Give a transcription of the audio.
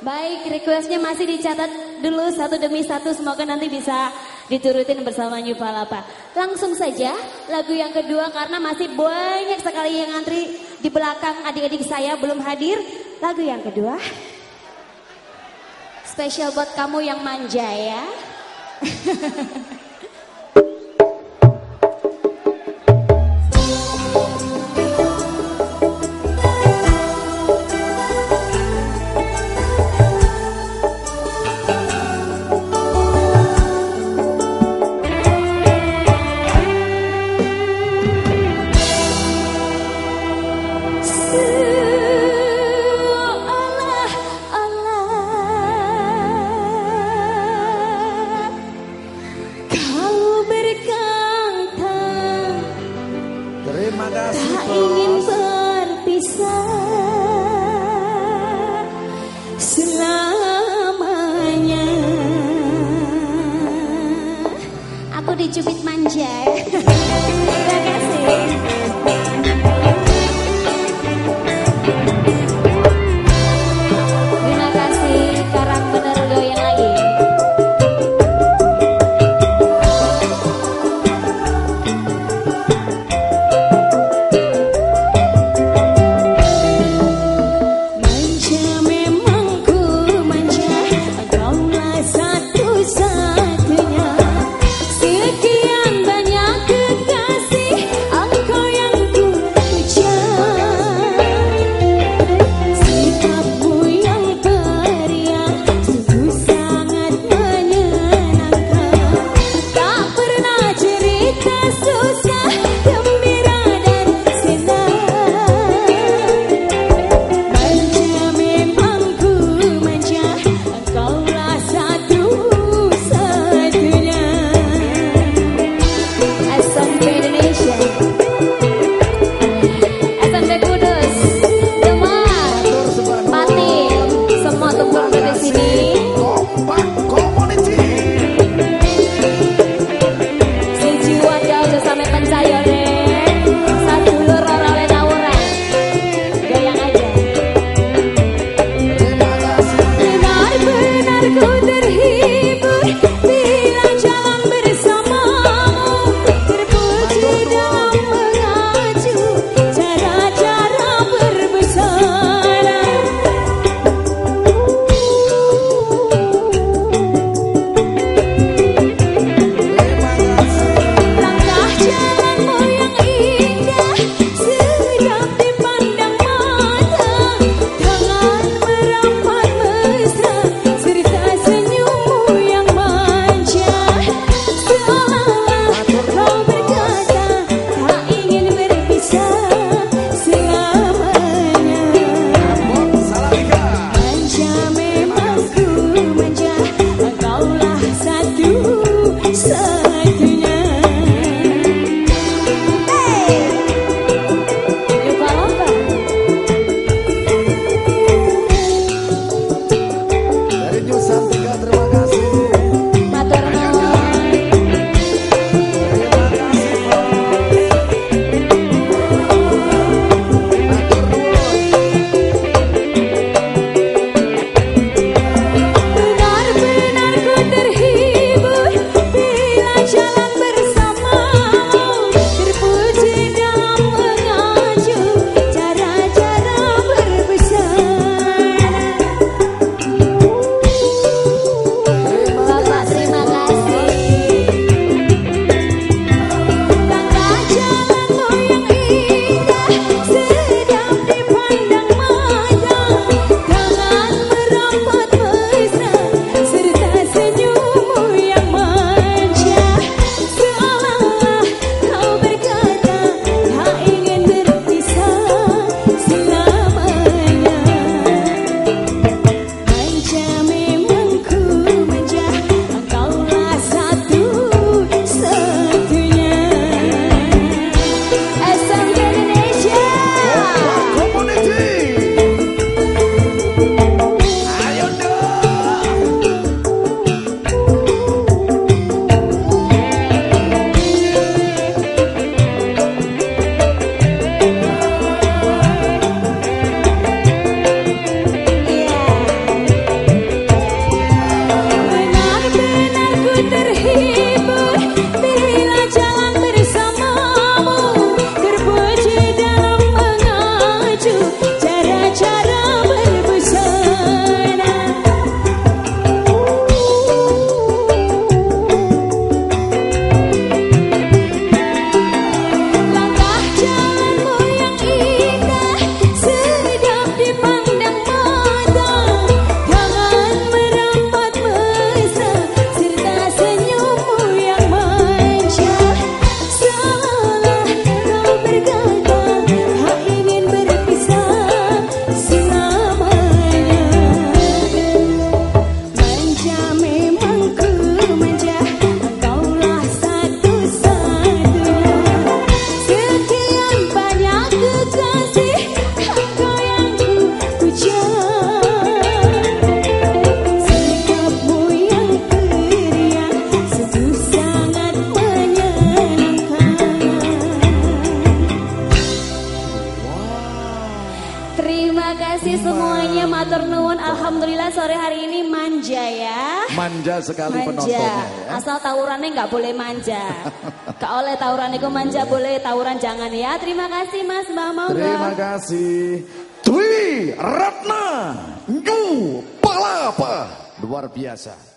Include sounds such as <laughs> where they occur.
Baik, requestnya masih dicatat dulu satu demi satu. Semoga nanti bisa diturutin bersama New Palapa. Langsung saja lagu yang kedua karena masih banyak sekali yang antri di belakang adik-adik saya belum hadir. Lagu yang kedua. Spesial buat kamu yang manja ya. <laughs> ingin berpisah selamanya. Aku dicubit manja. <laughs> kasih semuanya matur nuwun. Alhamdulillah sore hari ini manja ya. Manja sekali Manja. penontonnya ya. Asal tawurannya nggak boleh manja. <laughs> Gak oleh tawuran itu manja, boleh tawuran jangan ya. Terima kasih Mas Mbak Monggo. Terima kasih. Dwi Ratna Nyu Palapa. Luar biasa.